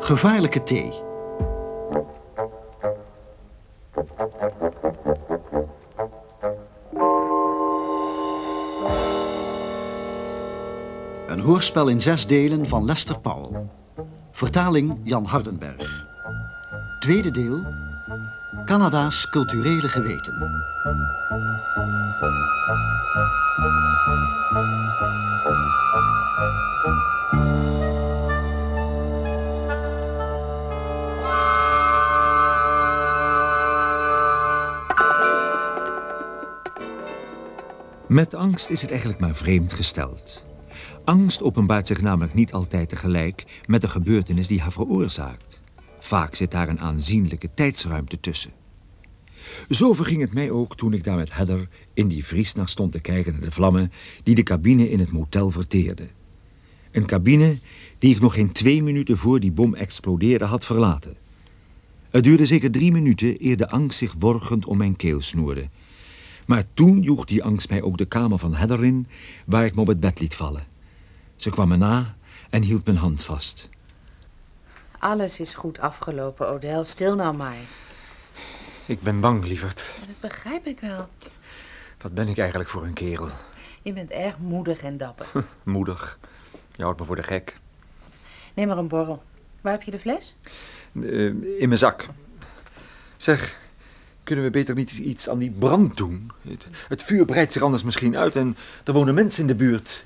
Gevaarlijke thee. Een hoorspel in zes delen van Lester Powell. Vertaling Jan Hardenberg. Tweede deel. Canada's culturele geweten. Met angst is het eigenlijk maar vreemd gesteld. Angst openbaart zich namelijk niet altijd tegelijk met de gebeurtenis die haar veroorzaakt. Vaak zit daar een aanzienlijke tijdsruimte tussen. Zo verging het mij ook toen ik daar met Heather in die vriesnacht stond te kijken naar de vlammen die de cabine in het motel verteerden. Een cabine die ik nog geen twee minuten voor die bom explodeerde had verlaten. Het duurde zeker drie minuten eer de angst zich worgend om mijn keel snoerde. Maar toen joeg die angst mij ook de kamer van Heather in, waar ik me op het bed liet vallen. Ze kwam me na en hield mijn hand vast. Alles is goed afgelopen, Odell. Stil nou maar. Ik ben bang, lieverd. Dat begrijp ik wel. Wat ben ik eigenlijk voor een kerel? Je bent erg moedig en dapper. Moedig. Je houdt me voor de gek. Neem maar een borrel. Waar heb je de fles? Uh, in mijn zak. Zeg, kunnen we beter niet iets aan die brand doen? Het, het vuur breidt zich anders misschien uit en er wonen mensen in de buurt.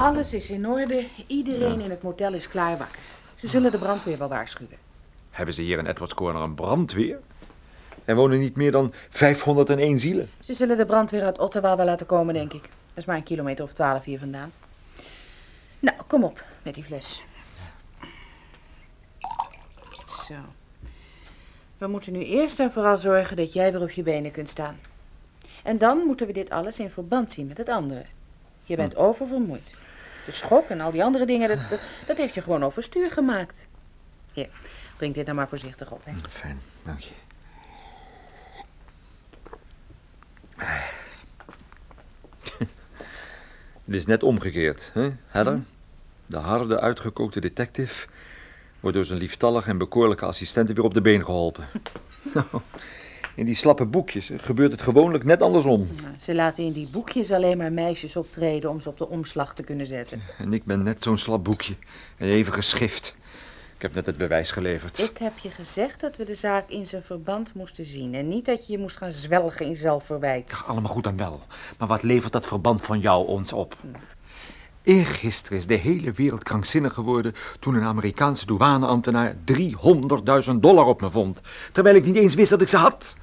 Alles is in orde. Iedereen in het motel is klaar wakker. Ze zullen de brandweer wel waarschuwen. Hebben ze hier in Edwards Corner een brandweer? Er wonen niet meer dan 501 zielen. Ze zullen de brandweer uit Ottawa wel laten komen, denk ik. Dat is maar een kilometer of twaalf hier vandaan. Nou, kom op met die fles. Zo. We moeten nu eerst en vooral zorgen dat jij weer op je benen kunt staan. En dan moeten we dit alles in verband zien met het andere. Je bent oververmoeid. De schok en al die andere dingen, dat, dat, dat heeft je gewoon overstuur gemaakt. Hier, drink dit nou maar voorzichtig op. Hè. Fijn, dank je. Het is net omgekeerd, hè, Heather? De harde, uitgekookte detective wordt door zijn lieftallige en bekoorlijke assistenten weer op de been geholpen. Nou, in die slappe boekjes gebeurt het gewoonlijk net andersom. Nou, ze laten in die boekjes alleen maar meisjes optreden om ze op de omslag te kunnen zetten. En ik ben net zo'n slap boekje. En even geschift. Ik heb net het bewijs geleverd. Ik heb je gezegd dat we de zaak in zijn verband moesten zien. En niet dat je je moest gaan zwelgen in zelfverwijt. Allemaal goed en wel. Maar wat levert dat verband van jou ons op? Eergisteren is de hele wereld krankzinnig geworden toen een Amerikaanse douaneambtenaar 300.000 dollar op me vond. Terwijl ik niet eens wist dat ik ze had.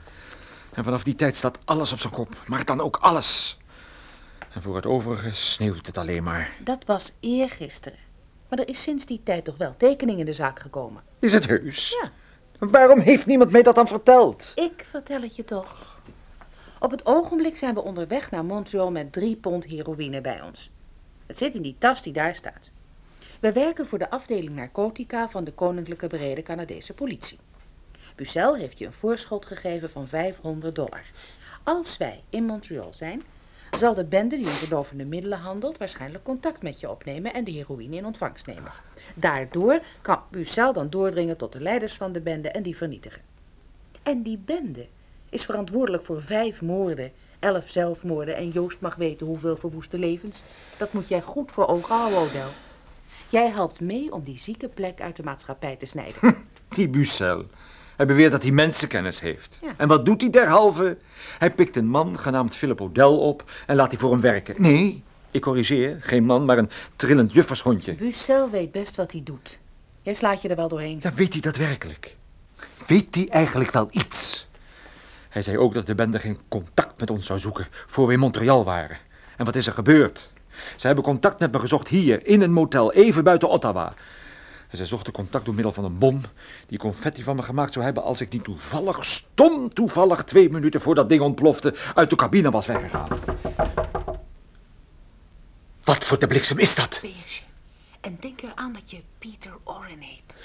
En vanaf die tijd staat alles op zijn kop. Maar dan ook alles. En voor het overige sneeuwt het alleen maar. Dat was eergisteren. Maar er is sinds die tijd toch wel tekening in de zaak gekomen. Is het heus? Ja. Waarom heeft niemand mij dat dan verteld? Ik vertel het je toch. Op het ogenblik zijn we onderweg naar Montreal met drie pond heroïne bij ons. Het zit in die tas die daar staat. We werken voor de afdeling narcotica van de Koninklijke Brede Canadese Politie. Bucel heeft je een voorschot gegeven van 500 dollar. Als wij in Montreal zijn, zal de bende die in verdovende middelen handelt waarschijnlijk contact met je opnemen en de heroïne in ontvangst nemen. Daardoor kan Bucel dan doordringen tot de leiders van de bende en die vernietigen. En die bende is verantwoordelijk voor vijf moorden, elf zelfmoorden en Joost mag weten hoeveel verwoeste levens. Dat moet jij goed voor ogen houden, Odell. Jij helpt mee om die zieke plek uit de maatschappij te snijden. Die Bucel. Hij beweert dat hij mensenkennis heeft. Ja. En wat doet hij derhalve? Hij pikt een man genaamd Philip Odell op en laat hij voor hem werken. Nee, ik corrigeer. Geen man, maar een trillend juffershondje. Bucel weet best wat hij doet. Jij slaat je er wel doorheen. Ja, weet hij dat werkelijk? Weet hij eigenlijk wel iets? Hij zei ook dat de bende geen contact met ons zou zoeken voor we in Montreal waren. En wat is er gebeurd? Ze hebben contact met me gezocht hier, in een motel, even buiten Ottawa. En zij zochten contact door middel van een bom die confetti van me gemaakt zou hebben als ik niet toevallig, stom toevallig, twee minuten voor dat ding ontplofte, uit de cabine was weggegaan. Wat voor de bliksem is dat? Beers je. En denk eraan dat je Pieter Orrin heet.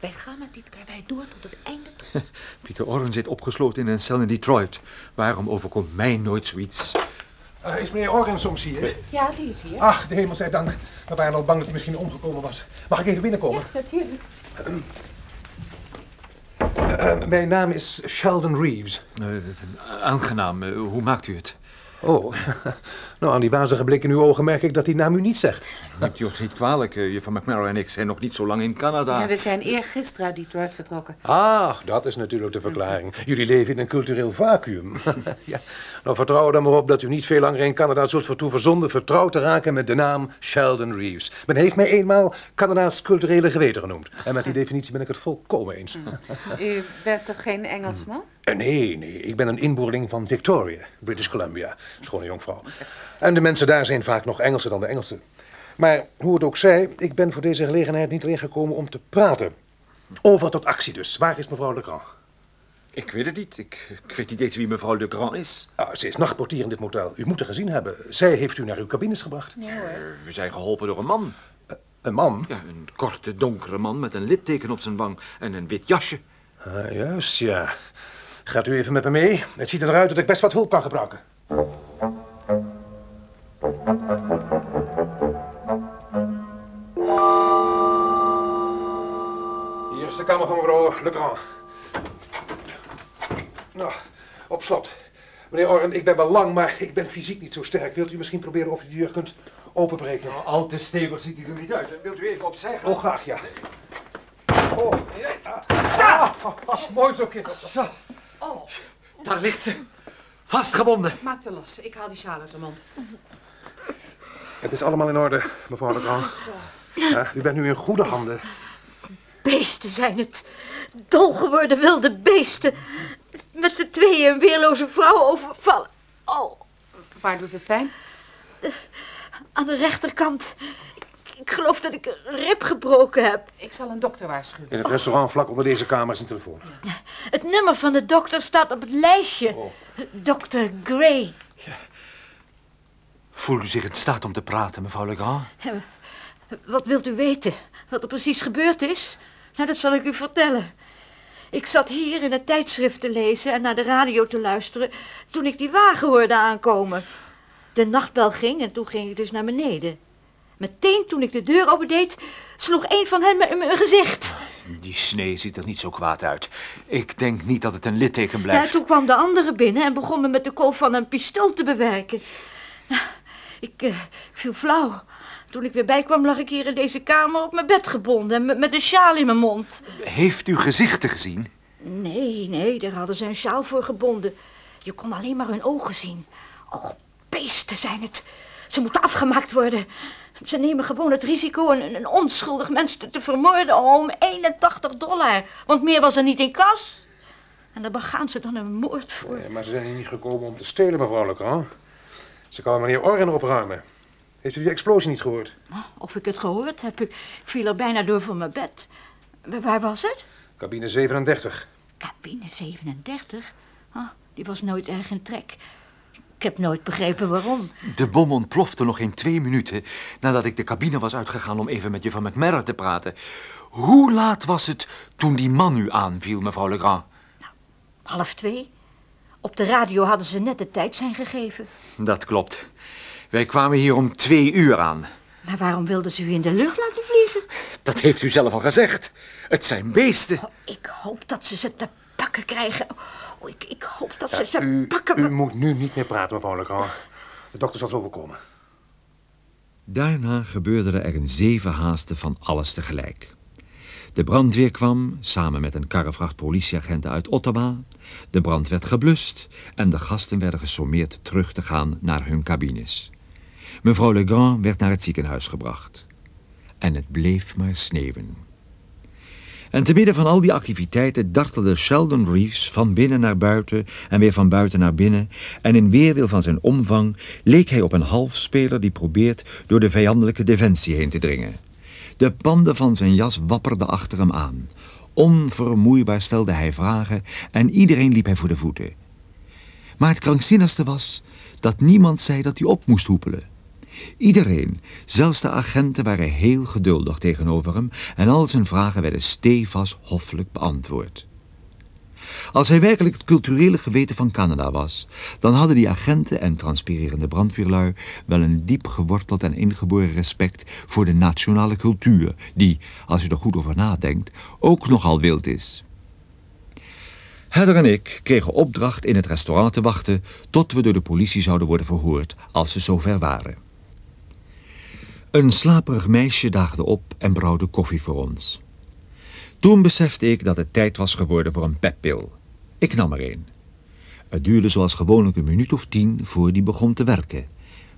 Wij gaan met dit karwei door tot het einde toe. Pieter Orrin zit opgesloten in een cel in Detroit. Waarom overkomt mij nooit zoiets? Uh, is meneer Orrin soms hier? Ja, die is hier. Ach, de hemel zij dank. We waren al bang dat hij misschien omgekomen was. Mag ik even binnenkomen? Ja, natuurlijk. Uh, mijn naam is Sheldon Reeves. Uh, aangenaam. hoe maakt u het? Oh, nou aan die wazige blik in uw ogen merk ik dat die naam u niet zegt. Neemt u ons niet kwalijk. Juffrouw McMurray en ik zijn nog niet zo lang in Canada. Ja, we zijn eergisteren uit Detroit vertrokken. Ach, dat is natuurlijk de verklaring. Jullie leven in een cultureel vacuüm. ja. Nou, vertrouw dan maar op dat u niet veel langer in Canada zult vertoeven zonder vertrouwd te raken met de naam Sheldon Reeves. Men heeft mij eenmaal Canada's culturele geweten genoemd. En met die definitie ben ik het volkomen eens. u bent toch geen Engelsman? Nee, nee. Ik ben een inboorling van Victoria, British Columbia. Schone jonkvrouw. En de mensen daar zijn vaak nog Engelser dan de Engelsen. Maar hoe het ook zij, ik ben voor deze gelegenheid niet alleen gekomen om te praten. Over tot actie dus. Waar is mevrouw Legrand? Ik weet het niet. Ik, ik weet niet eens wie mevrouw Legrand is. Ah, ze is nachtportier in dit motel. U moet haar gezien hebben. Zij heeft u naar uw cabines gebracht. Ja hoor. we zijn geholpen door een man. Uh, een man? Ja, een korte, donkere man met een litteken op zijn wang en een wit jasje. Ah, juist, ja. Gaat u even met me mee? Het ziet eruit dat ik best wat hulp kan gebruiken. De kamer van mevrouw Legrand. Nou, op slot. Meneer Orren, ik ben wel lang, maar ik ben fysiek niet zo sterk. Wilt u misschien proberen of u de deur kunt openbreken? Nou, al te stevig ziet hij er niet uit. Wilt u even opzij gaan? Oh, graag, ja. Oh, ja. Ah, ah, mooi zo, kind. Zo. Oh. Daar ligt ze. Vastgebonden. Maak ze los. Ik haal die sjaal uit de mond. Het is allemaal in orde, mevrouw Legrand. Ja, u bent nu in goede handen. Beesten zijn het. Dol geworden wilde beesten. Met z'n tweeën een weerloze vrouw overvallen. Oh. Waar doet het pijn? Aan de rechterkant. Ik geloof dat ik een rib gebroken heb. Ik zal een dokter waarschuwen. In het restaurant vlak onder deze kamer is een telefoon. Het nummer van de dokter staat op het lijstje. Oh. Dr. Gray. Ja. Voelt u zich in staat om te praten, mevrouw Legrand? Wat wilt u weten? Wat er precies gebeurd is? Nou, dat zal ik u vertellen. Ik zat hier in het tijdschrift te lezen en naar de radio te luisteren toen ik die wagen hoorde aankomen. De nachtbel ging en toen ging ik dus naar beneden. Meteen toen ik de deur opendeed, sloeg een van hen me in mijn gezicht. Die snee ziet er niet zo kwaad uit. Ik denk niet dat het een litteken blijft. Ja, toen kwam de andere binnen en begon me met de kolf van een pistool te bewerken. Nou, ik, uh, ik viel flauw. Toen ik weer bijkwam lag ik hier in deze kamer op mijn bed gebonden en met een sjaal in mijn mond. Heeft u gezichten gezien? Nee, nee, daar hadden ze een sjaal voor gebonden. Je kon alleen maar hun ogen zien. Oh, beesten zijn het. Ze moeten afgemaakt worden. Ze nemen gewoon het risico een, een onschuldig mens te, te, vermoorden om 81 dollar. Want meer was er niet in kas. En daar begaan ze dan een moord voor. Nee, maar ze zijn hier niet gekomen om te stelen, mevrouw Legrand. Ze kwamen meneer Orren opruimen. Heeft u die explosie niet gehoord? Of ik het gehoord heb? Ik viel er bijna door van mijn bed. Waar was het? Cabine 37. Cabine 37? Oh, die was nooit erg in trek. Ik heb nooit begrepen waarom. De bom ontplofte nog in twee minuten nadat ik de cabine was uitgegaan om even met juffrouw McMurray te praten. Hoe laat was het toen die man u aanviel, mevrouw Legrand? Nou, half twee. Op de radio hadden ze net de tijd zijn gegeven. Dat klopt. Wij kwamen hier om twee uur aan. Maar waarom wilden ze u in de lucht laten vliegen? Dat heeft u zelf al gezegd. Het zijn beesten. Oh, ik hoop dat ze ze te pakken krijgen. Oh, ik, ik hoop dat ze Ja, ze u, pakken. u moet nu niet meer praten, mevrouw Legrand. De dokter zal zo wel komen. Daarna gebeurde er een zeven haasten van alles tegelijk. De brandweer kwam, samen met een karrevracht politieagenten uit Ottawa. De brand werd geblust en de gasten werden gesommeerd terug te gaan naar hun cabines. Mevrouw Legrand werd naar het ziekenhuis gebracht. En het bleef maar sneeuwen. En te midden van al die activiteiten dartelde Sheldon Reeves van binnen naar buiten en weer van buiten naar binnen. En in weerwil van zijn omvang leek hij op een halfspeler die probeert door de vijandelijke defensie heen te dringen. De panden van zijn jas wapperden achter hem aan. Onvermoeibaar stelde hij vragen en iedereen liep hij voor de voeten. Maar het krankzinnigste was dat niemand zei dat hij op moest hoepelen. Iedereen, zelfs de agenten, waren heel geduldig tegenover hem en al zijn vragen werden stevast hoffelijk beantwoord. Als hij werkelijk het culturele geweten van Canada was, dan hadden die agenten en transpirerende brandweerlui wel een diep geworteld en ingeboren respect voor de nationale cultuur, die, als u er goed over nadenkt, ook nogal wild is. Herder en ik kregen opdracht in het restaurant te wachten tot we door de politie zouden worden verhoord, als ze zover waren. Een slaperig meisje daagde op en brouwde koffie voor ons. Toen besefte ik dat het tijd was geworden voor een peppil. Ik nam er een. Het duurde zoals gewoonlijk een minuut of tien voor die begon te werken.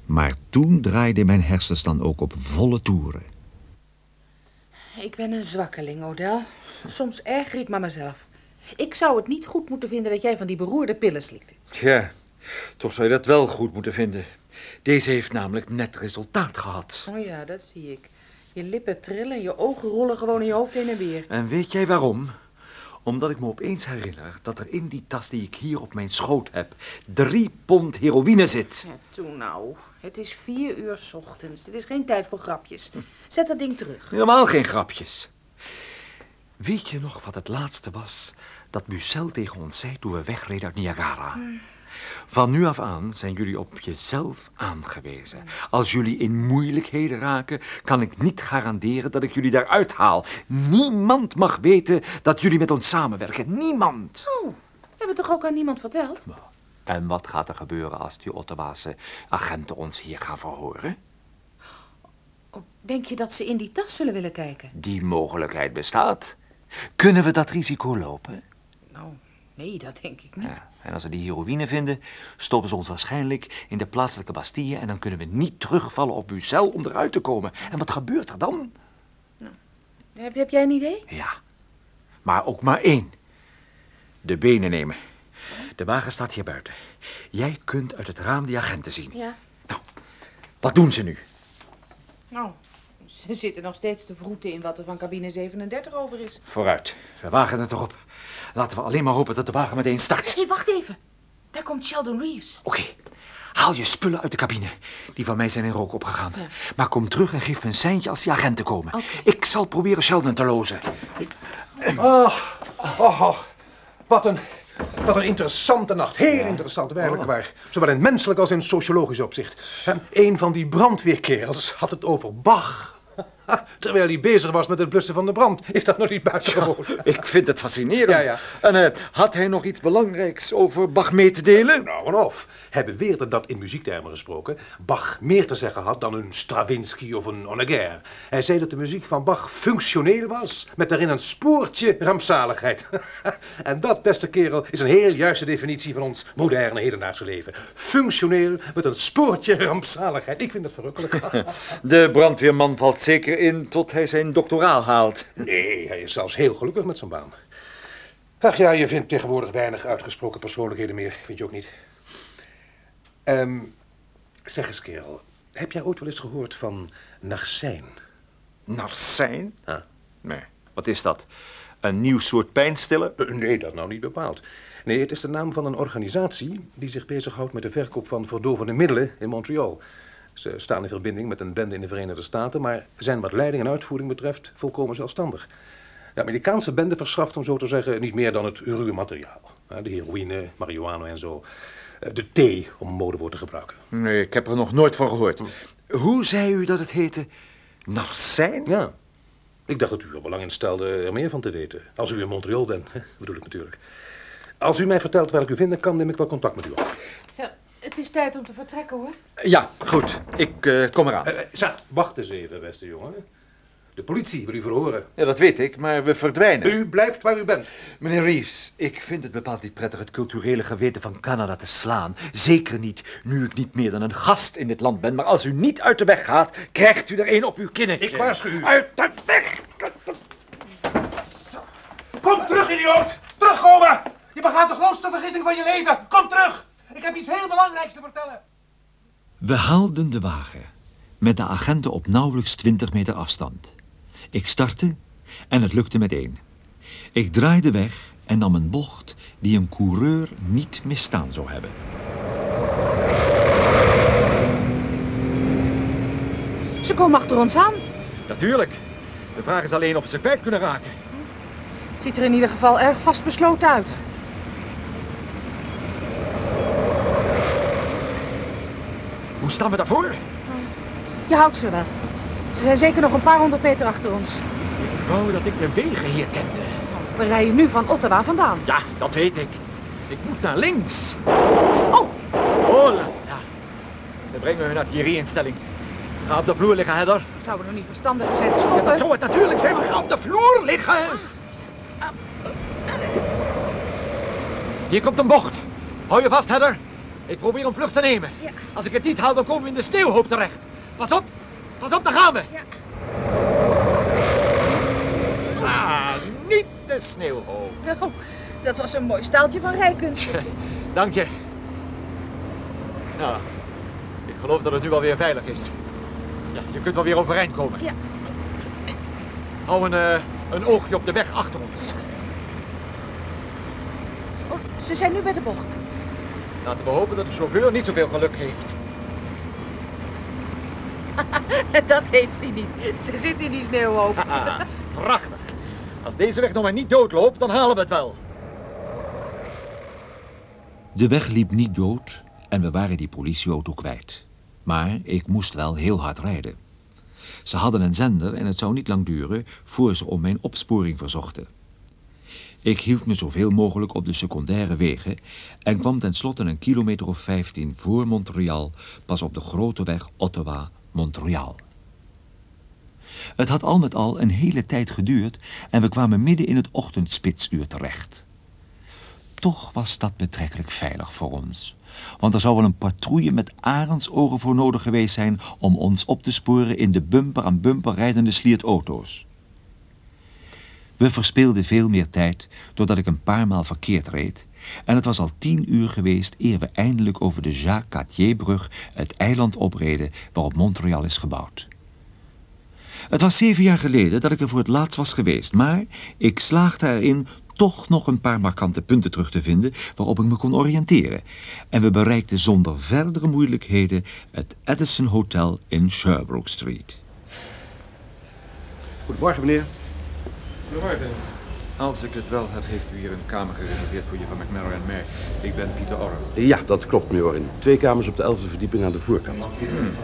Maar toen draaiden mijn hersens dan ook op volle toeren. Ik ben een zwakkeling, Odell. Soms erger ik maar mezelf. Ik zou het niet goed moeten vinden dat jij van die beroerde pillen slikte. Ja, toch zou je dat wel goed moeten vinden. Deze heeft namelijk net resultaat gehad. Oh ja, dat zie ik. Je lippen trillen en je ogen rollen gewoon in je hoofd heen en weer. En weet jij waarom? Omdat ik me opeens herinner dat er in die tas die ik hier op mijn schoot heb... drie pond heroïne zit. Ja, toen nou. Het is vier uur ochtends. Dit is geen tijd voor grapjes. Zet dat ding terug. Helemaal geen grapjes. Weet je nog wat het laatste was dat Bucel tegen ons zei toen we wegreden uit Niagara? Van nu af aan zijn jullie op jezelf aangewezen. Als jullie in moeilijkheden raken, kan ik niet garanderen dat ik jullie daaruit haal. Niemand mag weten dat jullie met ons samenwerken. Niemand. Oh, hebben we toch ook aan niemand verteld? En wat gaat er gebeuren als die Ottawaanse agenten ons hier gaan verhoren? Oh, denk je dat ze in die tas zullen willen kijken? Die mogelijkheid bestaat. Kunnen we dat risico lopen? Nou, nee, dat denk ik niet. Ja, en als ze die heroïne vinden, stoppen ze ons waarschijnlijk in de plaatselijke Bastille en dan kunnen we niet terugvallen op Bucel om eruit te komen. En wat gebeurt er dan? Heb, heb jij een idee? Ja, maar ook maar één. De benen nemen. De wagen staat hier buiten. Jij kunt uit het raam die agenten zien. Ja. Nou, wat doen ze nu? Nou, ze zitten nog steeds te vroeten in wat er van cabine 37 over is. Vooruit, we wagen het erop. Laten we alleen maar hopen dat de wagen meteen start. Hé, wacht even. Daar komt Sheldon Reeves. Oké, haal je spullen uit de cabine. Die van mij zijn in rook opgegaan. Maar kom terug en geef me een seintje als die agenten komen. Ik zal proberen Sheldon te lozen. Oh, oh, oh. Wat een, wat een interessante nacht. Heel interessant, werkelijk waar. Zowel in menselijk als in sociologisch opzicht. En een van die brandweerkerels had het over Bach. Terwijl hij bezig was met het blussen van de brand. Is dat nog niet buitengewoon? Ik vind het fascinerend. Ja, ja. En eh, had hij nog iets belangrijks over Bach mee te delen? Nou en of. Hij beweerde dat in muziektermen gesproken Bach meer te zeggen had dan een Stravinsky of een Honegger. Hij zei dat de muziek van Bach functioneel was, met daarin een spoortje rampzaligheid. en dat, beste kerel, is een heel juiste definitie van ons moderne hedendaagse leven. Functioneel met een spoortje rampzaligheid. Ik vind dat verrukkelijk. De brandweerman valt zeker in tot hij zijn doctoraal haalt. nee, hij is zelfs heel gelukkig met zijn baan. Ach ja, je vindt tegenwoordig weinig uitgesproken persoonlijkheden meer, vind je ook niet? Ehm, zeg eens, kerel, heb jij ooit wel eens gehoord van Narsijn? Narsijn? Ah. Nee, wat is dat? Een nieuw soort pijnstiller? Eh, Nee, dat nou niet bepaald. Nee, het is de naam van een organisatie die zich bezighoudt met de verkoop van verdovende middelen in Montreal. Ze staan in verbinding met een bende in de Verenigde Staten, maar zijn wat leiding en uitvoering betreft volkomen zelfstandig. De Amerikaanse bende verschaft, om zo te zeggen, niet meer dan het ruwe materiaal. De heroïne, marihuana en zo. Eh, De thee, om een modewoord te gebruiken. Nee, ik heb er nog nooit van gehoord. Hoe zei u dat het heette? Narsijn? Ja, ik dacht dat u er belang in stelde er meer van te weten. Als u in Montreal bent, hè, bedoel ik natuurlijk. Als u mij vertelt waar ik u vinden kan, neem ik wel contact met u op. Zo, het is tijd om te vertrekken, hoor. Ja, goed. Ik eh, kom eraan. Eh, zeg, wacht eens even, beste jongen. De politie wil u verhoren. Ja, dat weet ik, maar we verdwijnen. U blijft waar u bent. Meneer Reeves, ik vind het bepaald niet prettig het culturele geweten van Canada te slaan. Zeker niet nu ik niet meer dan een gast in dit land ben. Maar als u niet uit de weg gaat, krijgt u er een op uw kinnetje. Ik waarschuw u. Uit de weg! Kom terug, idioot! Terugkomen! Je begaat de grootste vergissing van je leven. Kom terug! Ik heb iets heel belangrijks te vertellen. We haalden de wagen, met de agenten op nauwelijks 20 meter afstand. Ik startte en het lukte meteen. Ik draaide weg en nam een bocht die een coureur niet misstaan zou hebben. Ze komen achter ons aan. Natuurlijk. De vraag is alleen of we ze kwijt kunnen raken. Het ziet er in ieder geval erg vastbesloten uit. Hoe staan we daarvoor? Je houdt ze wel. Ze zijn zeker nog een paar honderd meter achter ons. Ik wou dat ik de wegen hier kende. We rijden nu van Ottawa vandaan. Ja, dat weet ik. Ik moet naar links. Oh, Hola. Ja. Ze brengen hun artillerieinstelling. Ga op de vloer liggen, Heather. zou het nog niet verstandiger zijn te Ja, stoppen? dat zou het natuurlijk zijn, maar ga op de vloer liggen. Hier komt een bocht. Hou je vast, Heather. Ik probeer om vlucht te nemen. Als ik het niet haal, dan komen we in de sneeuwhoop terecht. Pas op. Pas op, daar gaan we. Ah, niet de sneeuwhoop. Nou, dat was een mooi staaltje van rijkunst. Dank je. Nou, ik geloof dat het nu wel weer veilig is. Ja, je kunt wel weer overeind komen. Ja. Hou een, eh, een oogje op de weg achter ons. Oh, ze zijn nu bij de bocht. Laten we hopen dat de chauffeur niet zoveel geluk heeft. Dat heeft hij niet. Ze zit in die sneeuwhoop. Haha, prachtig. Als deze weg nog maar niet doodloopt, dan halen we het wel. De weg liep niet dood en we waren die politieauto kwijt. Maar ik moest wel heel hard rijden. Ze hadden een zender en het zou niet lang duren voor ze om mijn opsporing verzochten. Ik hield me zoveel mogelijk op de secundaire wegen en kwam tenslotte een kilometer of 15 voor Montreal pas op de grote weg Ottawa-Montreal. Het had al met al een hele tijd geduurd en we kwamen midden in het ochtendspitsuur terecht. Toch was dat betrekkelijk veilig voor ons. Want er zou wel een patrouille met arendsogen voor nodig geweest zijn om ons op te sporen in de bumper aan bumper rijdende sliert-auto's. We verspeelden veel meer tijd doordat ik een paar maal verkeerd reed. En het was al tien uur geweest eer we eindelijk over de Jacques Cartierbrug het eiland opreden waarop Montreal is gebouwd. Het was zeven jaar geleden dat ik er voor het laatst was geweest, maar ik slaagde erin toch nog een paar markante punten terug te vinden waarop ik me kon oriënteren. En we bereikten zonder verdere moeilijkheden het Edison Hotel in Sherbrooke Street. Goedemorgen, meneer. Als ik het wel heb, heeft u hier een kamer gereserveerd voor juffrouw McMurray en mij. Ik ben Pieter Orren. Ja, dat klopt, meneer Orin. Twee kamers op de elfde verdieping aan de voorkant.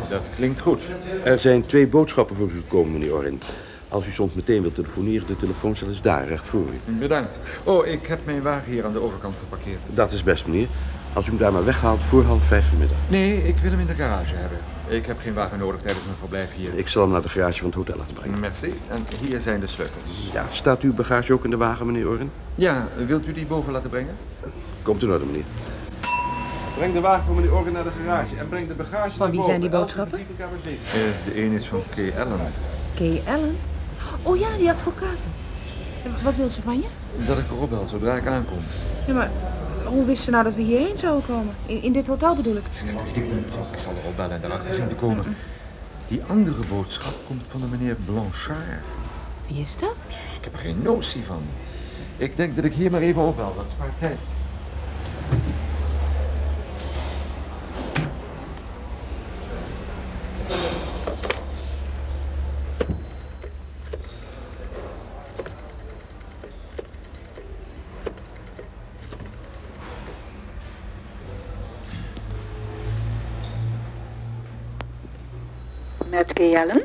Dat klinkt goed. Er zijn twee boodschappen voor u gekomen, meneer Orin. Als u soms meteen wilt telefoneren, de telefooncel is daar, recht voor u. Bedankt. Oh, ik heb mijn wagen hier aan de overkant geparkeerd. Dat is best, meneer. Als u hem daar maar weghaalt voor half vijf vanmiddag. Nee, ik wil hem in de garage hebben. Ik heb geen wagen nodig tijdens mijn verblijf hier. Ik zal hem naar de garage van het hotel laten brengen. Merci. En hier zijn de sleutels. Ja, staat uw bagage ook in de wagen, meneer Orin? Ja, wilt u die boven laten brengen? Komt in orde, meneer. Breng de wagen voor meneer Orin naar de garage en breng de bagage Van wie zijn die boodschappen? Eh, de een is van Kay Allen. Kay Allen? Oh ja, die advocaten. En Wat wil ze van je? Dat ik erop bel zodra ik aankom. Ja, maar hoe wist ze nou dat we hierheen zouden komen? In, in dit hotel bedoel ik. Dat weet ik niet. Ik zal erop bellen en daarachter zien te komen. Die andere boodschap komt van de meneer Blanchard. Wie is dat? Ik heb er geen notie van. Ik denk dat ik hier maar even opbel. Dat spaart tijd. Met Kay Allen?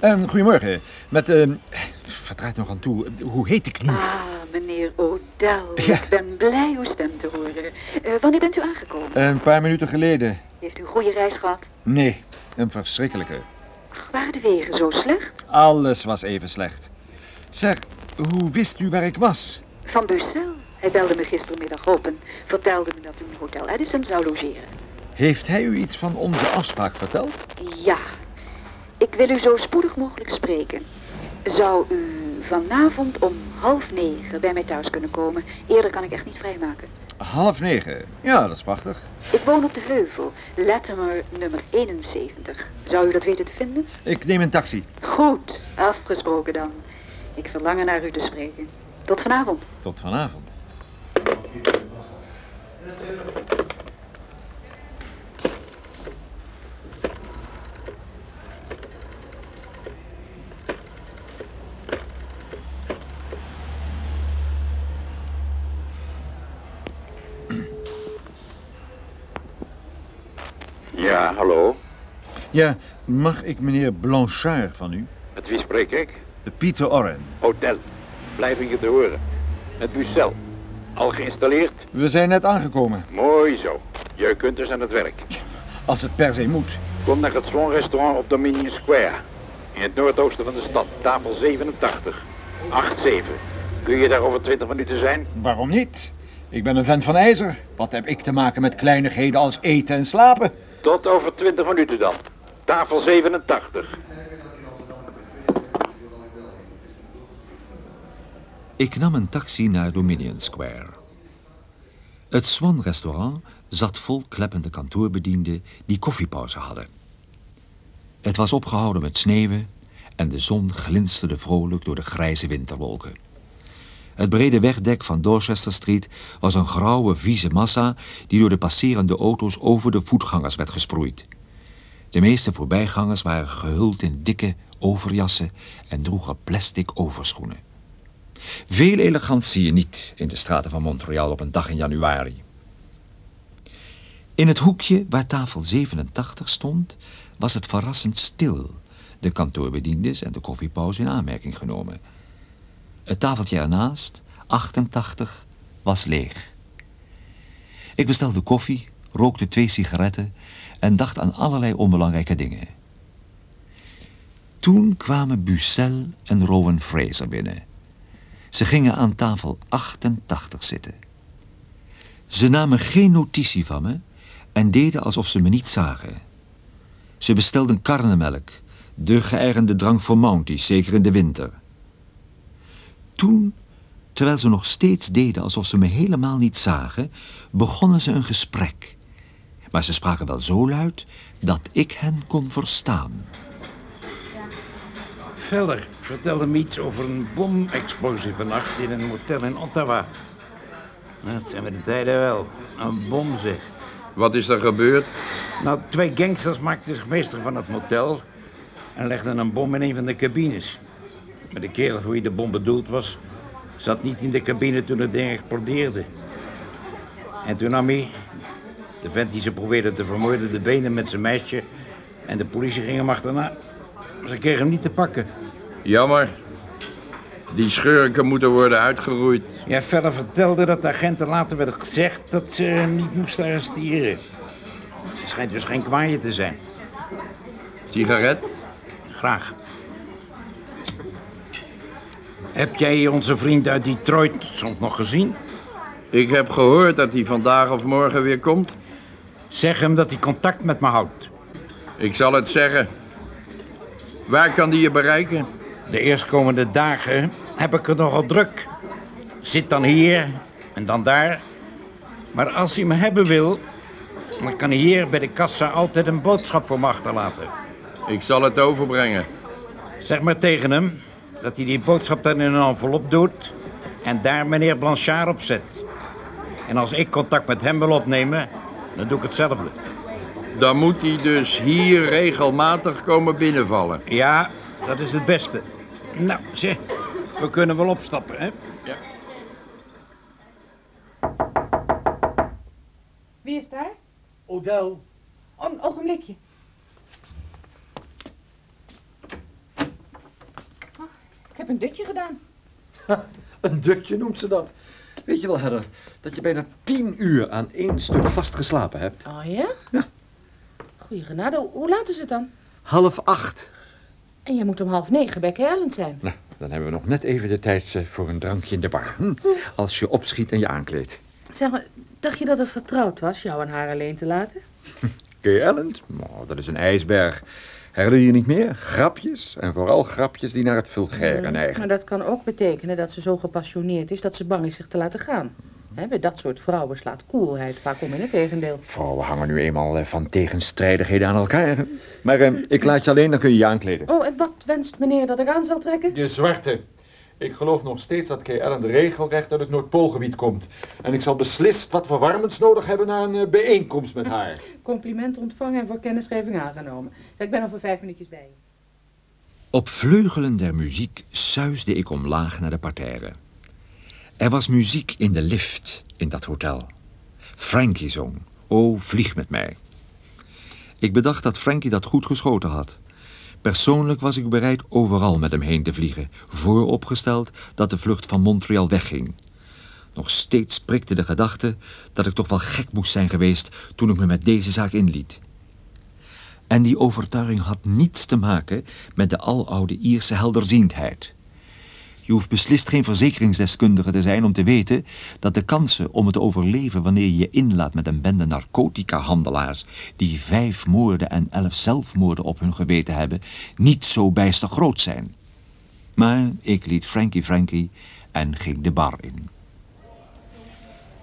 Ehm, goedemorgen. Met, verdraait nog aan toe. Hoe heet ik nu? Ah, meneer Odell. Ja. Ik ben blij uw stem te horen. Eh, wanneer bent u aangekomen? Een paar minuten geleden. Heeft u een goede reis gehad? Nee, een verschrikkelijke. Ach, waren de wegen zo slecht? Alles was even slecht. Zeg, hoe wist u waar ik was? Van Bussel. Hij belde me gistermiddag op en vertelde me dat u in Hotel Edison zou logeren. Heeft hij u iets van onze afspraak verteld? Ja. Ik wil u zo spoedig mogelijk spreken. Zou u vanavond om half negen bij mij thuis kunnen komen? Eerder kan ik echt niet vrijmaken. Half negen. Ja, dat is prachtig. Ik woon op de Heuvel, Latimer nummer 71. Zou u dat weten te vinden? Ik neem een taxi. Goed, afgesproken dan. Ik verlang er naar u te spreken. Tot vanavond. Tot vanavond. Ja, hallo. Ja, mag ik meneer Blanchard van u? Met wie spreek ik? Pieter Orren. Hotel. Blijf ik je te horen. Met Bucel. Al geïnstalleerd? We zijn net aangekomen. Mooi zo. Je kunt dus aan het werk. Als het per se moet. Kom naar het Swan Restaurant op Dominion Square. In het noordoosten van de stad. Tafel 87. 8-7. Kun je daar over 20 minuten zijn? Waarom niet? Ik ben een vent van ijzer. Wat heb ik te maken met kleinigheden als eten en slapen? Tot over 20 minuten dan. Tafel 87. Ik nam een taxi naar Dominion Square. Het Swan-restaurant zat vol kleppende kantoorbedienden die koffiepauze hadden. Het was opgehouden met sneeuwen en de zon glinsterde vrolijk door de grijze winterwolken. Het brede wegdek van Dorchester Street was een grauwe, vieze massa die door de passerende auto's over de voetgangers werd gesproeid. De meeste voorbijgangers waren gehuld in dikke overjassen en droegen plastic overschoenen. Veel elegant zie je niet in de straten van Montreal op een dag in januari. In het hoekje waar tafel 87 stond, was het verrassend stil. De kantoorbediendes en de koffiepauze in aanmerking genomen. Het tafeltje ernaast, 88, was leeg. Ik bestelde koffie, rookte twee sigaretten en dacht aan allerlei onbelangrijke dingen. Toen kwamen Bucel en Rowan Fraser binnen. Ze gingen aan tafel 88 zitten. Ze namen geen notitie van me en deden alsof ze me niet zagen. Ze bestelden karnemelk, de geëigende drank voor Mounties, zeker in de winter. Toen, terwijl ze nog steeds deden alsof ze me helemaal niet zagen, begonnen ze een gesprek. Maar ze spraken wel zo luid dat ik hen kon verstaan. Veller vertelde me iets over een bomexplosie vannacht in een motel in Ottawa. Dat zijn we de tijden wel. Een bom zeg. Wat is er gebeurd? Nou, twee gangsters maakten zich meester van het motel... en legden een bom in een van de cabines. Maar de kerel voor wie de bom bedoeld was... zat niet in de cabine toen het ding explodeerde. En toen nam hij, de vent die ze probeerde te vermoorden... de benen met zijn meisje... en de politie ging hem achterna. Maar ze kregen hem niet te pakken. Jammer. Die schurken moeten worden uitgeroeid. Ja, verder vertelde dat de agenten later werd gezegd dat ze hem niet moesten arresteren. Het schijnt dus geen kwaaie te zijn. Sigaret? Graag. Heb jij onze vriend uit Detroit soms nog gezien? Ik heb gehoord dat hij vandaag of morgen weer komt. Zeg hem dat hij contact met me houdt. Ik zal het zeggen. Waar kan die je bereiken? De eerstkomende dagen heb ik het nogal druk. Zit dan hier en dan daar. Maar als hij me hebben wil, dan kan hij hier bij de kassa altijd een boodschap voor me achterlaten. Ik zal het overbrengen. Zeg maar tegen hem dat hij die boodschap dan in een envelop doet en daar meneer Blanchard op zet. En als ik contact met hem wil opnemen, dan doe ik hetzelfde. Dan moet hij dus hier regelmatig komen binnenvallen. Ja, dat is het beste. Nou, zeg, we kunnen wel opstappen, hè? Ja. Wie is daar? Odell. Oh, een ogenblikje. Ik heb een dutje gedaan. Een dutje noemt ze dat. Weet je wel, Heather, dat je bijna tien uur aan één stuk vastgeslapen hebt? Oh ja? Ja. Goeie genade. Hoe laat is het dan? Half acht. En jij moet om half negen bij Kerlend zijn. Nou, dan hebben we nog net even de tijd eh, voor een drankje in de bar. Hm? Als je opschiet en je aankleedt. Zeg maar, dacht je dat het vertrouwd was jou en haar alleen te laten? Kay Elland? Oh, dat is een ijsberg. Herinner je je niet meer? Grapjes. En vooral grapjes die naar het vulgaire neigen. Maar dat kan ook betekenen dat ze zo gepassioneerd is dat ze bang is zich te laten gaan. Hè, bij dat soort vrouwen slaat koelheid vaak om in het tegendeel. Vrouwen hangen nu eenmaal eh, van tegenstrijdigheden aan elkaar. Maar eh, ik laat je alleen, dan kun je je aankleden. Oh, en wat wenst meneer dat ik aan zal trekken? De zwarte. Ik geloof nog steeds dat Kay Allen regelrecht uit het Noordpoolgebied komt. En ik zal beslist wat verwarmends nodig hebben na een eh, bijeenkomst met haar. Compliment ontvangen en voor kennisgeving aangenomen. Ik ben over vijf minuutjes bij je. Op vleugelen der muziek suisde ik omlaag naar de parterre. Er was muziek in de lift in dat hotel. Frankie zong, O vlieg met mij. Ik bedacht dat Frankie dat goed geschoten had. Persoonlijk was ik bereid overal met hem heen te vliegen, vooropgesteld dat de vlucht van Montreal wegging. Nog steeds prikte de gedachte dat ik toch wel gek moest zijn geweest toen ik me met deze zaak inliet. En die overtuiging had niets te maken met de aloude Ierse helderziendheid. Je hoeft beslist geen verzekeringsdeskundige te zijn om te weten dat de kansen om het overleven wanneer je je inlaat met een bende narcotica-handelaars die vijf moorden en elf zelfmoorden op hun geweten hebben, niet zo bijster groot zijn. Maar ik liet Frankie Frankie en ging de bar in.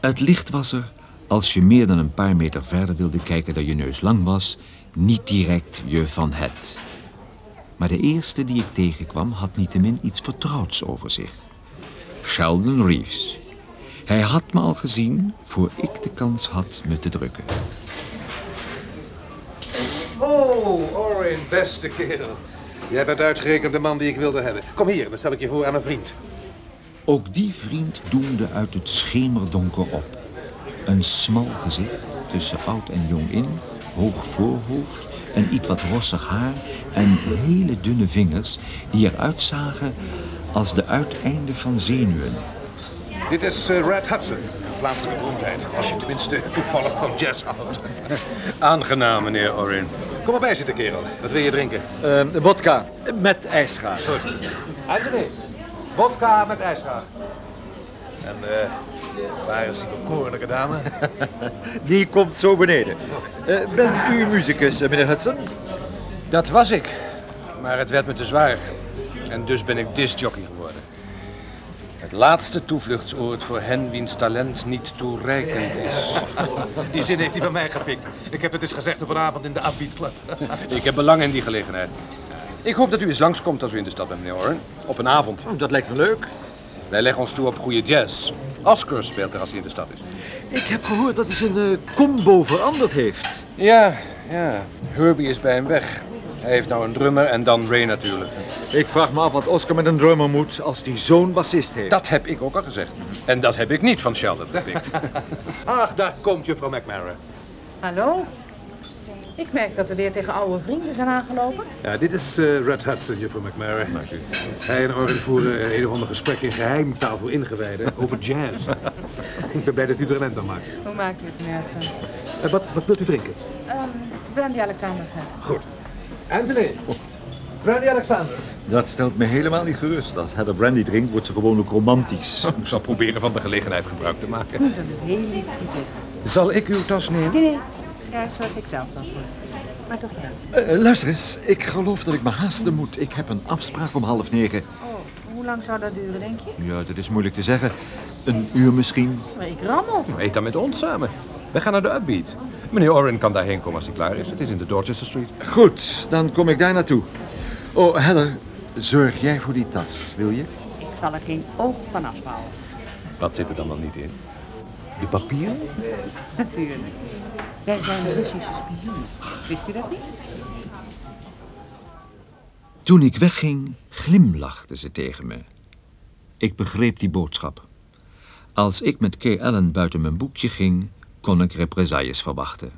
Het licht was er, als je meer dan een paar meter verder wilde kijken dan je neus lang was, niet direct je van het. Maar de eerste die ik tegenkwam had niettemin iets vertrouwds over zich. Sheldon Reeves. Hij had me al gezien voor ik de kans had me te drukken. Oh, Orin, beste kerel. Jij bent uitgerekend de man die ik wilde hebben. Kom hier, dan stel ik je voor aan een vriend. Ook die vriend doemde uit het schemerdonker op. Een smal gezicht tussen oud en jong in, hoog voorhoofd en iets wat rossig haar en hele dunne vingers die eruit zagen als de uiteinden van zenuwen. Dit is uh, Red Hudson, plaatselijke beroemdheid. Als je tenminste toevallig van jazz houdt. Aangenaam, meneer Orin. Kom erbij zitten, kerel. Wat wil je drinken? Uh, vodka met ijsgraag. Goed. Anthony, vodka met ijsgraag. En uh, waar is die bekoorlijke dame? die komt zo beneden. Uh, bent u muzikus, meneer Hudson? Dat was ik. Maar het werd me te zwaar. En dus ben ik discjockey geworden. Het laatste toevluchtsoord voor hen wiens talent niet toereikend is. Die zin heeft hij van mij gepikt. Ik heb het eens gezegd op een avond in de Upbeat Club. ik heb belang in die gelegenheid. Ik hoop dat u eens langskomt als u in de stad bent, meneer Oren. Op een avond. Oh, dat lijkt me leuk. Wij leggen ons toe op goede jazz. Oscar speelt er als hij in de stad is. Ik heb gehoord dat hij zijn uh, combo veranderd heeft. Ja, ja. Herbie is bij hem weg. Hij heeft nou een drummer en dan Ray natuurlijk. Ik vraag me af wat Oscar met een drummer moet als die zo'n bassist heeft. Dat heb ik ook al gezegd. En dat heb ik niet van Sheldon gepikt. Ach, daar komt juffrouw McMara. Hallo? Ik merk dat we weer tegen oude vrienden zijn aangelopen. Ja, dit is uh, Red Hudson, juffrouw McMara. Hij en Oren voeren uh, een of ander gesprek in geheimtaal voor ingewijden over jazz. ik ben blij dat u er een end aan maakt. Hoe maakt u het, meneer Hudson? Uh, wat, wat wilt u drinken? Um, Brandy Alexander. Goed. Anthony, Brandy Alexander. Dat stelt me helemaal niet gerust. Als Heather Brandy drinkt, wordt ze gewoon ook romantisch. Ik zal proberen van de gelegenheid gebruik te maken. Dat is heel lief gezegd. Zal ik uw tas nemen? Nee, nee. Daar zorg ik zelf wel voor. Maar toch bedankt. Uh, luister eens, ik geloof dat ik me haasten moet. Ik heb een afspraak om half negen. Oh, hoe lang zou dat duren, denk je? Ja, dat is moeilijk te zeggen. Een uur misschien. Maar ik rammel. Eet dan met ons samen. We gaan naar de Upbeat. Meneer Oren kan daarheen komen als hij klaar is. Het is in de Dorchester Street. Goed, dan kom ik daar naartoe. Oh, Heather, zorg jij voor die tas, wil je? Ik zal er geen oog van afhouden. Wat zit er dan wel niet in? De papieren? Natuurlijk. Wij zijn Russische spioenen. Wist u dat niet? Toen ik wegging, glimlachte ze tegen me. Ik begreep die boodschap. Als ik met Kay Allen buiten mijn boekje ging, kon ik represailles verwachten.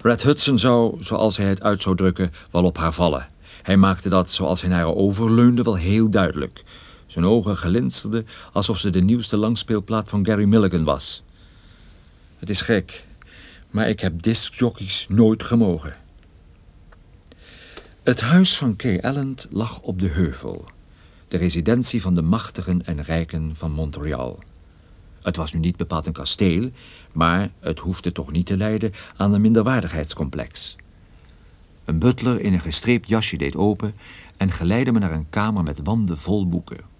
Red Hudson zou, zoals hij het uit zou drukken, wel op haar vallen. Hij maakte dat, zoals hij naar haar overleunde, wel heel duidelijk. Zijn ogen glinsterden alsof ze de nieuwste langspeelplaat van Gary Milligan was. Het is gek, maar ik heb discjockeys nooit gemogen. Het huis van Kay Allen lag op de heuvel, de residentie van de machtigen en rijken van Montreal. Het was nu niet bepaald een kasteel, maar het hoefde toch niet te leiden aan een minderwaardigheidscomplex. Een butler in een gestreept jasje deed open en geleidde me naar een kamer met wanden vol boeken.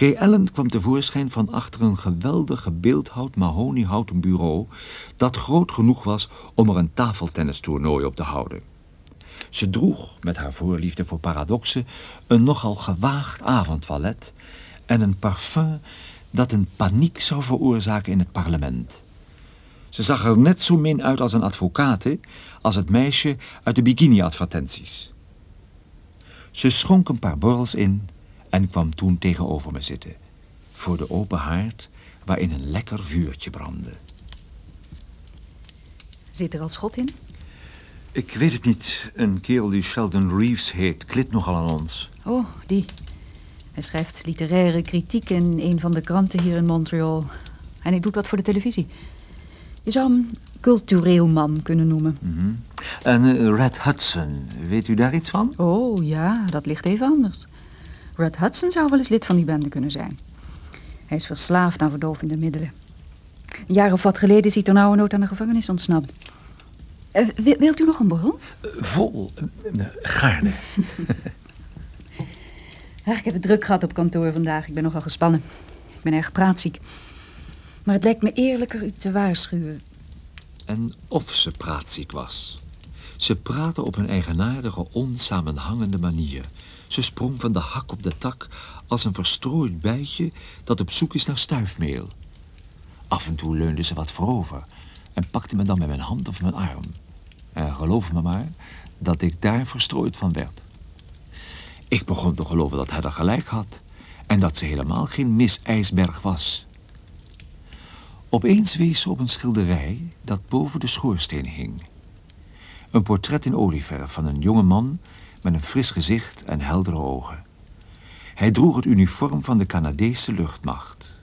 Kay Allen kwam tevoorschijn van achter een geweldig gebeeldhouwd mahoniehouten bureau dat groot genoeg was om er een tafeltennistoernooi op te houden. Ze droeg, met haar voorliefde voor paradoxen, een nogal gewaagd avondtoilet en een parfum dat een paniek zou veroorzaken in het parlement. Ze zag er net zo min uit als een advocate als het meisje uit de bikini-advertenties. Ze schonk een paar borrels in en kwam toen tegenover me zitten, voor de open haard waarin een lekker vuurtje brandde. Zit er al schot in? Ik weet het niet. Een kerel die Sheldon Reeves heet, klit nogal aan ons. Oh, die. Hij schrijft literaire kritiek in een van de kranten hier in Montreal. En hij doet wat voor de televisie. Je zou hem cultureel man kunnen noemen. Mhm. En uh, Red Hudson, weet u daar iets van? Oh ja, dat ligt even anders. Red Hudson zou wel eens lid van die bende kunnen zijn. Hij is verslaafd aan verdovende middelen. Een jaar of wat geleden is hij ter nauwe nood aan de gevangenis ontsnapt. Uh, wilt u nog een borrel? Uh, vol. Uh, gaarne. Ach, ik heb het druk gehad op kantoor vandaag. Ik ben nogal gespannen. Ik ben erg praatziek. Maar het lijkt me eerlijker u te waarschuwen. En of ze praatziek was. Ze praatte op een eigenaardige, onsamenhangende manier. Ze sprong van de hak op de tak als een verstrooid bijtje dat op zoek is naar stuifmeel. Af en toe leunde ze wat voorover en pakte me dan met mijn hand of mijn arm. En geloof me maar dat ik daar verstrooid van werd. Ik begon te geloven dat hij er gelijk had en dat ze helemaal geen Miss IJsberg was. Opeens wees ze op een schilderij dat boven de schoorsteen hing. Een portret in olieverf van een jonge man met een fris gezicht en heldere ogen. Hij droeg het uniform van de Canadese luchtmacht.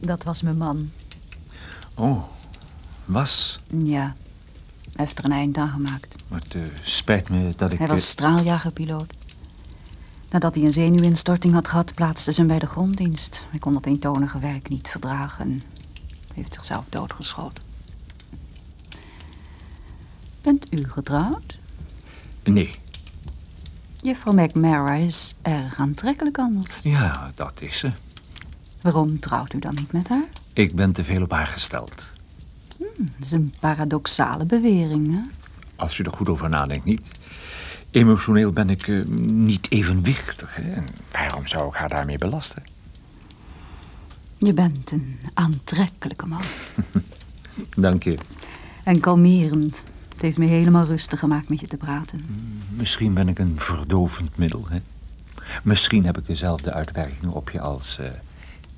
Dat was mijn man. Oh, was? Ja, hij heeft er een eind aan gemaakt. Het uh, spijt me dat ik... Hij was straaljagerpiloot. Nadat hij een zenuwinstorting had gehad, plaatste ze hem bij de gronddienst. Hij kon dat eentonige werk niet verdragen en heeft zichzelf doodgeschoten. Bent u getrouwd? Nee. Juffrouw McMara is erg aantrekkelijk anders. Ja, dat is ze. Waarom trouwt u dan niet met haar? Ik ben te veel op haar gesteld. Hmm, dat is een paradoxale bewering, hè? Als je er goed over nadenkt, niet. Emotioneel ben ik uh, niet evenwichtig. Hè? En waarom zou ik haar daarmee belasten? Je bent een aantrekkelijke man. Dank je. En kalmerend. Het heeft me helemaal rustig gemaakt met je te praten. Misschien ben ik een verdovend middel, hè? Misschien heb ik dezelfde uitwerking op je als uh,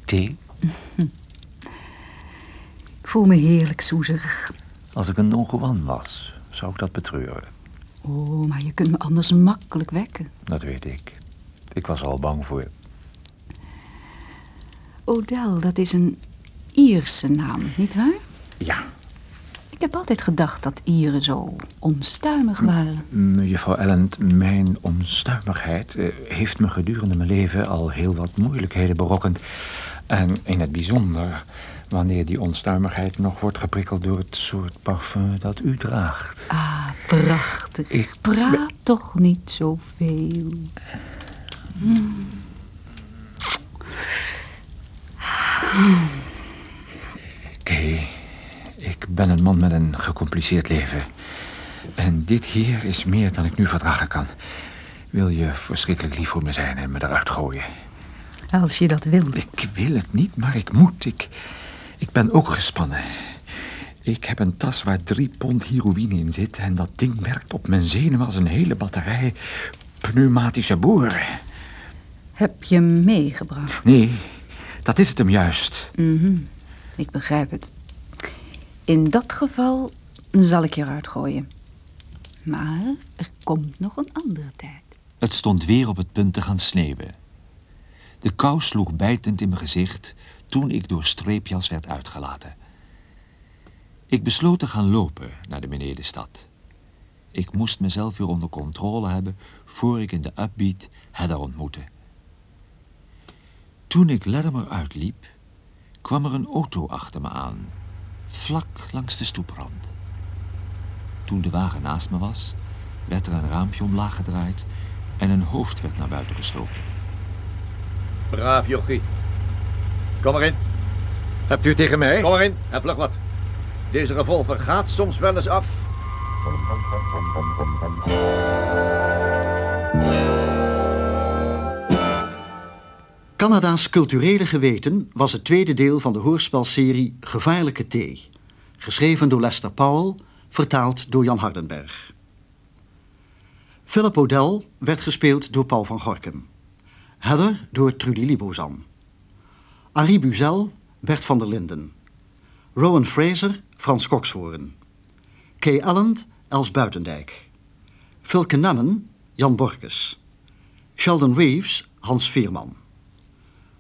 thee. Ik voel me heerlijk soezerig. Als ik een Juan was, zou ik dat betreuren. Oh, maar je kunt me anders makkelijk wekken. Dat weet ik. Ik was al bang voor. Odell, dat is een Ierse naam, nietwaar? Ja. Ik heb altijd gedacht dat Ieren zo onstuimig waren. Mevrouw Ellend, mijn onstuimigheid uh, heeft me gedurende mijn leven al heel wat moeilijkheden berokkend. En in het bijzonder wanneer die onstuimigheid nog wordt geprikkeld door het soort parfum dat u draagt. Ah, prachtig. Ik praat ben... toch niet zoveel. Oké, okay. Ik ben een man met een gecompliceerd leven. En dit hier is meer dan ik nu verdragen kan. Wil je verschrikkelijk lief voor me zijn en me eruit gooien? Als je dat wil. Ik wil het niet, maar ik moet. Ik, ik ben ook gespannen. Ik heb een tas waar drie pond heroïne in zit... en dat ding werkt op mijn zenuwen als een hele batterij pneumatische boeren. Heb je hem meegebracht? Nee, dat is het hem juist. Mm -hmm. Ik begrijp het. In dat geval zal ik je eruit gooien. Maar er komt nog een andere tijd. Het stond weer op het punt te gaan sneeuwen. De kou sloeg bijtend in mijn gezicht toen ik door streepjas werd uitgelaten. Ik besloot te gaan lopen naar de benedenstad. Ik moest mezelf weer onder controle hebben voor ik in de upbeat Hedda ontmoette. Toen ik Latimer uitliep, kwam er een auto achter me aan, vlak langs de stoeprand. Toen de wagen naast me was, werd er een raampje omlaag gedraaid en een hoofd werd naar buiten gestoken. Braaf jochie. Kom erin. Hebt u tegen mij? Kom erin en vlug wat. Deze revolver gaat soms wel eens af. Canada's culturele geweten was het tweede deel van de hoorspelserie Gevaarlijke Thee. Geschreven door Lester Powell, vertaald door Jan Hardenberg. Philip O'Dell werd gespeeld door Paul van Gorkum. Heather door Trudy Libozan. Henri Buzel, Bert van der Linden. Rowan Fraser, Frans Kokshoorn. Kay Allen, Els Buitendijk. Vilke Nemmen, Jan Borkes. Sheldon Reeves, Hans Veerman.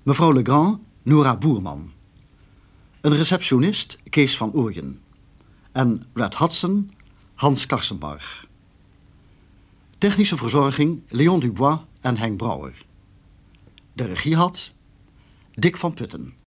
Mevrouw Legrand, Nora Boerman. Een receptionist, Kees van Ooyen. En Red Hudson, Hans Karsenbarg. Technische verzorging, Leon Dubois en Henk Brouwer. De regie had Dick van Putten.